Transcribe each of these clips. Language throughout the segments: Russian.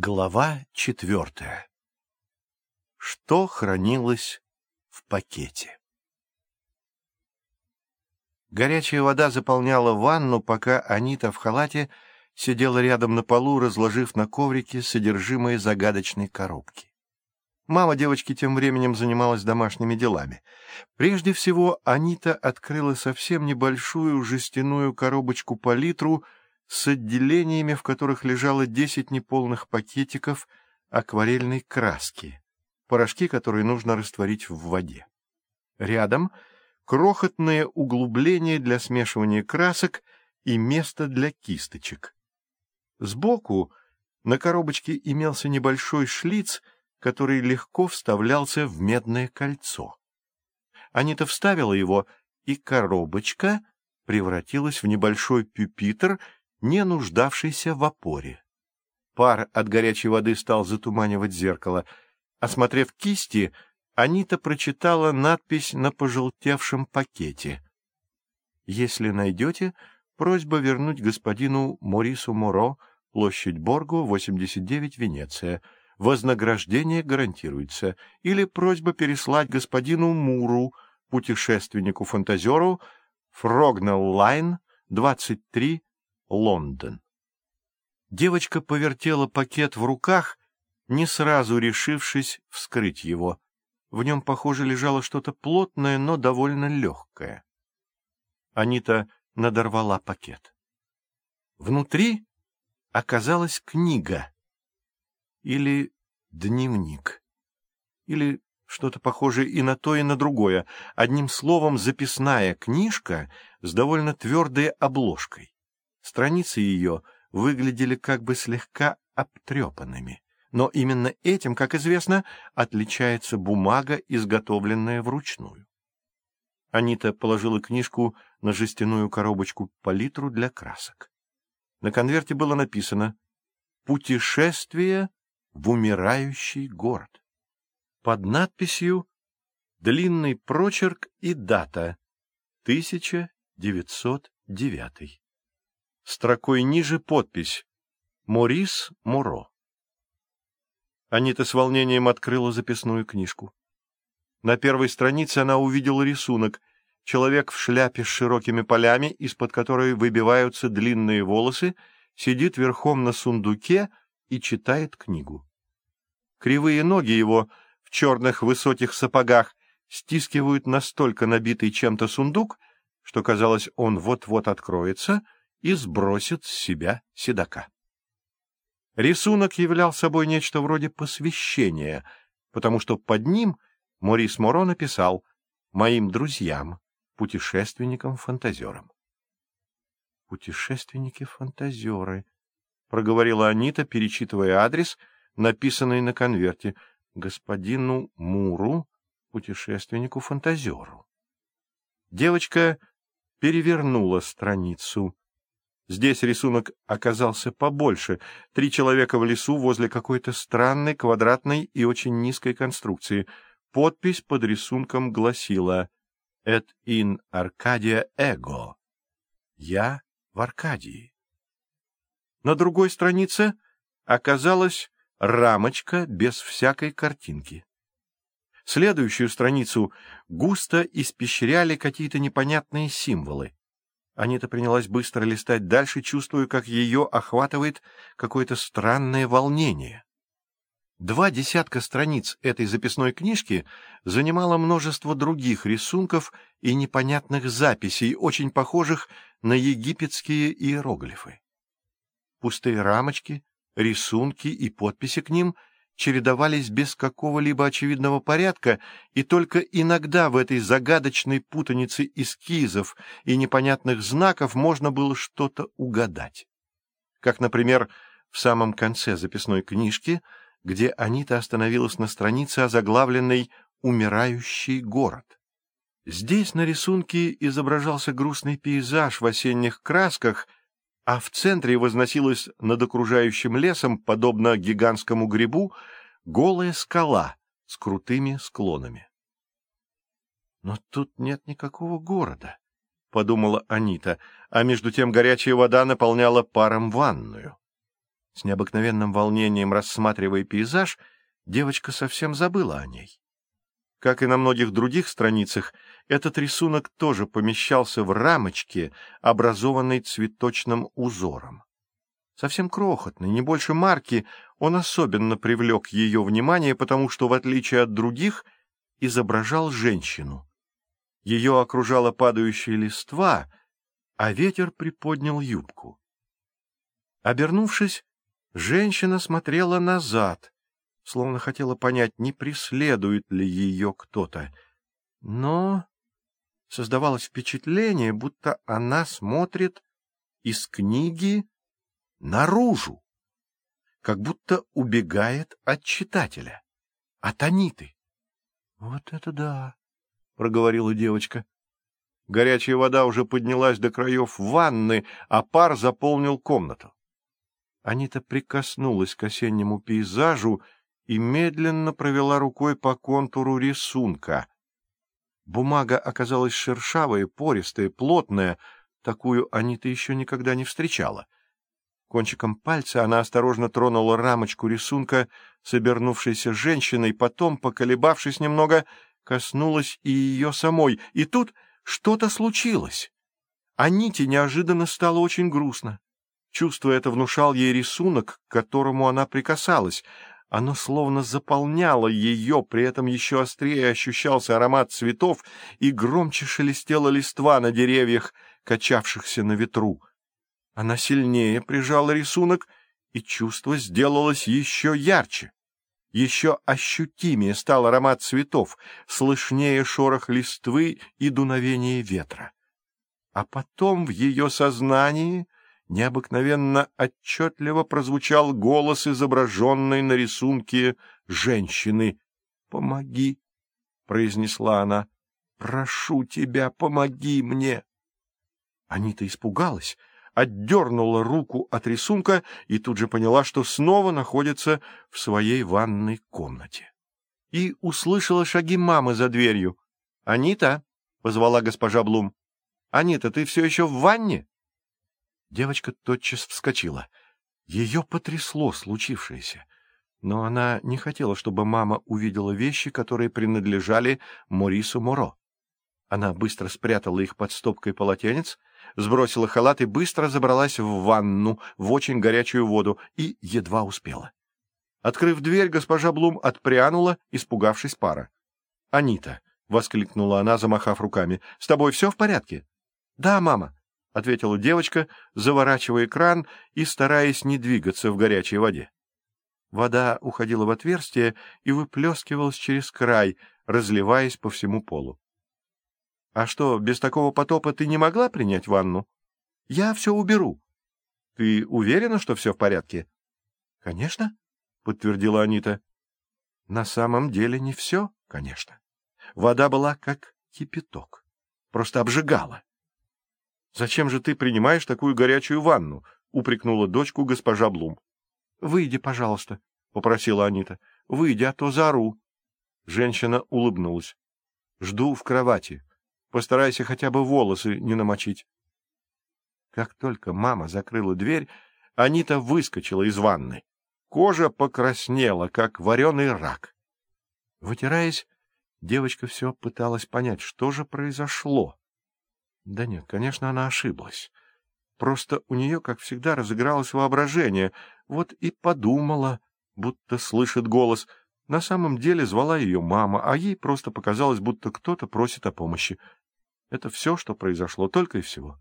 Глава четвертая. Что хранилось в пакете? Горячая вода заполняла ванну, пока Анита в халате сидела рядом на полу, разложив на коврике содержимое загадочной коробки. Мама девочки тем временем занималась домашними делами. Прежде всего, Анита открыла совсем небольшую жестяную коробочку по литру — с отделениями, в которых лежало десять неполных пакетиков акварельной краски, порошки, которые нужно растворить в воде. Рядом крохотное углубление для смешивания красок и место для кисточек. Сбоку на коробочке имелся небольшой шлиц, который легко вставлялся в медное кольцо. Анита вставила его, и коробочка превратилась в небольшой пюпитр — не нуждавшийся в опоре. Пар от горячей воды стал затуманивать зеркало. Осмотрев кисти, Анита прочитала надпись на пожелтевшем пакете. «Если найдете, просьба вернуть господину Морису Моро, площадь Боргу, 89, Венеция. Вознаграждение гарантируется. Или просьба переслать господину Муру, путешественнику-фантазеру, Фрогнелл Лайн, 23, Лондон. Девочка повертела пакет в руках, не сразу решившись вскрыть его. В нем, похоже, лежало что-то плотное, но довольно легкое. Анита надорвала пакет. Внутри оказалась книга или дневник, или что-то похожее и на то, и на другое. Одним словом, записная книжка с довольно твердой обложкой. Страницы ее выглядели как бы слегка обтрепанными. Но именно этим, как известно, отличается бумага, изготовленная вручную. Анита положила книжку на жестяную коробочку палитру для красок. На конверте было написано «Путешествие в умирающий город». Под надписью длинный прочерк и дата 1909. Строкой ниже подпись «Морис Моро». Анита с волнением открыла записную книжку. На первой странице она увидела рисунок. Человек в шляпе с широкими полями, из-под которой выбиваются длинные волосы, сидит верхом на сундуке и читает книгу. Кривые ноги его в черных высоких сапогах стискивают настолько набитый чем-то сундук, что, казалось, он вот-вот откроется — и сбросит с себя седока. Рисунок являл собой нечто вроде посвящения, потому что под ним Морис Моро написал «Моим друзьям, путешественникам-фантазерам». «Путешественники-фантазеры», — проговорила Анита, перечитывая адрес, написанный на конверте, господину Муру, путешественнику-фантазеру. Девочка перевернула страницу. Здесь рисунок оказался побольше. Три человека в лесу возле какой-то странной, квадратной и очень низкой конструкции. Подпись под рисунком гласила «Et in Arcadia ego» — «Я в Аркадии». На другой странице оказалась рамочка без всякой картинки. Следующую страницу густо испещряли какие-то непонятные символы. Анита принялась быстро листать дальше, чувствуя, как ее охватывает какое-то странное волнение. Два десятка страниц этой записной книжки занимало множество других рисунков и непонятных записей, очень похожих на египетские иероглифы. Пустые рамочки, рисунки и подписи к ним — чередовались без какого-либо очевидного порядка, и только иногда в этой загадочной путанице эскизов и непонятных знаков можно было что-то угадать. Как, например, в самом конце записной книжки, где Анита остановилась на странице, озаглавленной «Умирающий город». Здесь на рисунке изображался грустный пейзаж в осенних красках — а в центре возносилась над окружающим лесом, подобно гигантскому грибу, голая скала с крутыми склонами. «Но тут нет никакого города», — подумала Анита, а между тем горячая вода наполняла паром ванную. С необыкновенным волнением рассматривая пейзаж, девочка совсем забыла о ней. Как и на многих других страницах, этот рисунок тоже помещался в рамочке, образованной цветочным узором. Совсем крохотный, не больше марки, он особенно привлек ее внимание, потому что, в отличие от других, изображал женщину. Ее окружала падающая листва, а ветер приподнял юбку. Обернувшись, женщина смотрела назад, словно хотела понять, не преследует ли ее кто-то. Но создавалось впечатление, будто она смотрит из книги наружу, как будто убегает от читателя, от Аниты. — Вот это да! — проговорила девочка. Горячая вода уже поднялась до краев ванны, а пар заполнил комнату. Анита прикоснулась к осеннему пейзажу и медленно провела рукой по контуру рисунка. Бумага оказалась шершавая, пористая, плотная, такую Анита еще никогда не встречала. Кончиком пальца она осторожно тронула рамочку рисунка с обернувшейся женщиной, потом, поколебавшись немного, коснулась и ее самой, и тут что-то случилось. Аните неожиданно стало очень грустно. Чувство это внушал ей рисунок, к которому она прикасалась. Оно словно заполняло ее, при этом еще острее ощущался аромат цветов и громче шелестела листва на деревьях, качавшихся на ветру. Она сильнее прижала рисунок, и чувство сделалось еще ярче. Еще ощутимее стал аромат цветов, слышнее шорох листвы и дуновение ветра. А потом в ее сознании необыкновенно отчетливо прозвучал голос, изображенный на рисунке женщины. «Помоги!» — произнесла она. «Прошу тебя, помоги мне!» Анита испугалась, отдернула руку от рисунка и тут же поняла, что снова находится в своей ванной комнате. И услышала шаги мамы за дверью. «Анита!» — позвала госпожа Блум. «Анита, ты все еще в ванне?» Девочка тотчас вскочила. Ее потрясло случившееся. Но она не хотела, чтобы мама увидела вещи, которые принадлежали Морису Моро. Она быстро спрятала их под стопкой полотенец, сбросила халат и быстро забралась в ванну, в очень горячую воду, и едва успела. Открыв дверь, госпожа Блум отпрянула, испугавшись пара. — Анита! — воскликнула она, замахав руками. — С тобой все в порядке? — Да, мама. — ответила девочка, заворачивая кран и стараясь не двигаться в горячей воде. Вода уходила в отверстие и выплескивалась через край, разливаясь по всему полу. — А что, без такого потопа ты не могла принять ванну? — Я все уберу. — Ты уверена, что все в порядке? — Конечно, — подтвердила Анита. На самом деле не все, конечно. Вода была как кипяток, просто обжигала. — Зачем же ты принимаешь такую горячую ванну? — упрекнула дочку госпожа Блум. — Выйди, пожалуйста, — попросила Анита. — Выйди, а то зару. Женщина улыбнулась. — Жду в кровати. Постарайся хотя бы волосы не намочить. Как только мама закрыла дверь, Анита выскочила из ванны. Кожа покраснела, как вареный рак. Вытираясь, девочка все пыталась понять, что же произошло. Да нет, конечно, она ошиблась. Просто у нее, как всегда, разыгралось воображение. Вот и подумала, будто слышит голос. На самом деле звала ее мама, а ей просто показалось, будто кто-то просит о помощи. Это все, что произошло, только и всего.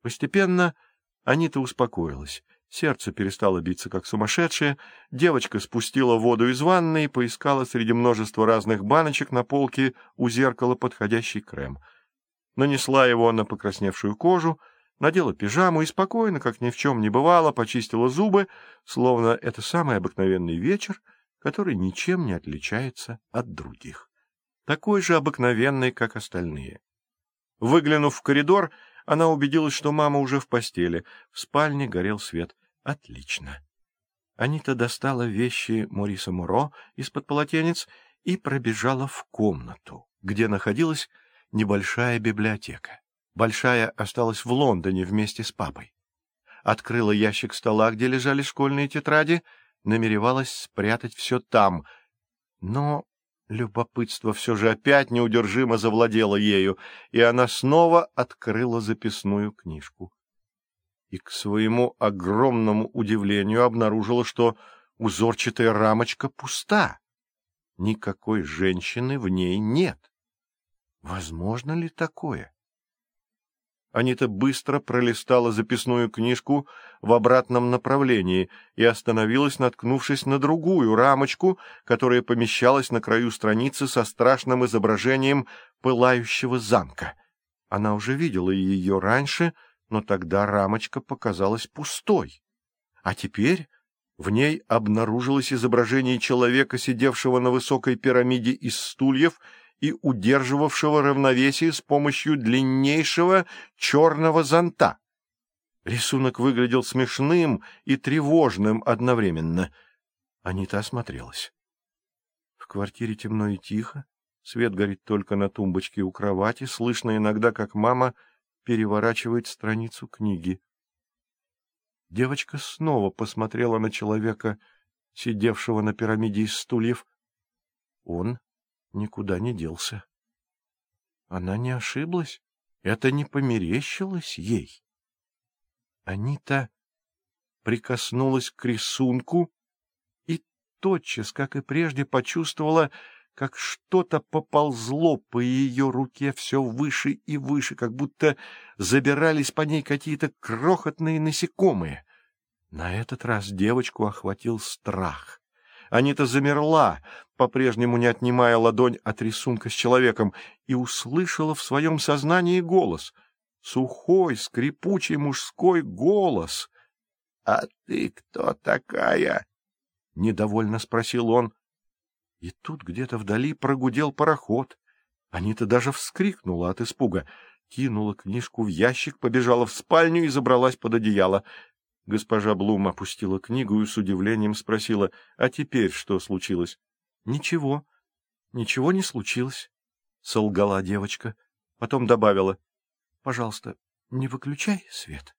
Постепенно Анита успокоилась. Сердце перестало биться, как сумасшедшее. Девочка спустила воду из ванны и поискала среди множества разных баночек на полке у зеркала подходящий крем — нанесла его на покрасневшую кожу, надела пижаму и спокойно, как ни в чем не бывало, почистила зубы, словно это самый обыкновенный вечер, который ничем не отличается от других. Такой же обыкновенный, как остальные. Выглянув в коридор, она убедилась, что мама уже в постели. В спальне горел свет. Отлично. Анита достала вещи Мориса Муро из-под полотенец и пробежала в комнату, где находилась небольшая библиотека. Большая осталась в Лондоне вместе с папой. открыла ящик стола, где лежали школьные тетради, намеревалась спрятать все там. Но любопытство все же опять неудержимо завладело ею, и она снова открыла записную книжку. И к своему огромному удивлению обнаружила, что узорчатая рамочка пуста. Никакой женщины в ней нет. Возможно ли такое? Анита быстро пролистала записную книжку в обратном направлении и остановилась, наткнувшись на другую рамочку, которая помещалась на краю страницы со страшным изображением пылающего замка. Она уже видела ее раньше, но тогда рамочка показалась пустой. А теперь в ней обнаружилось изображение человека, сидевшего на высокой пирамиде из стульев и удерживавшего равновесие с помощью длиннейшего черного зонта. Рисунок выглядел смешным и тревожным одновременно. Анита осмотрелась. В квартире темно и тихо, свет горит только на тумбочке у кровати, слышно иногда, как мама переворачивает страницу книги. Девочка снова посмотрела на человека, сидевшего на пирамиде из стульев. Он никуда не делся. Она не ошиблась, это не померещилось ей. Анита прикоснулась к рисунку и тотчас, как и прежде, почувствовала, как что-то поползло по ее руке все выше и выше, как будто забирались по ней какие-то крохотные насекомые. На этот раз девочку охватил страх. Анита замерла, по-прежнему не отнимая ладонь от рисунка с человеком, и услышала в своем сознании голос. Сухой, скрипучий мужской голос. — А ты кто такая? — недовольно спросил он. И тут где-то вдали прогудел пароход. Анита даже вскрикнула от испуга, кинула книжку в ящик, побежала в спальню и забралась под одеяло. Госпожа Блум опустила книгу и с удивлением спросила, «А теперь что случилось?» «Ничего, ничего не случилось», — солгала девочка. Потом добавила, «Пожалуйста, не выключай свет».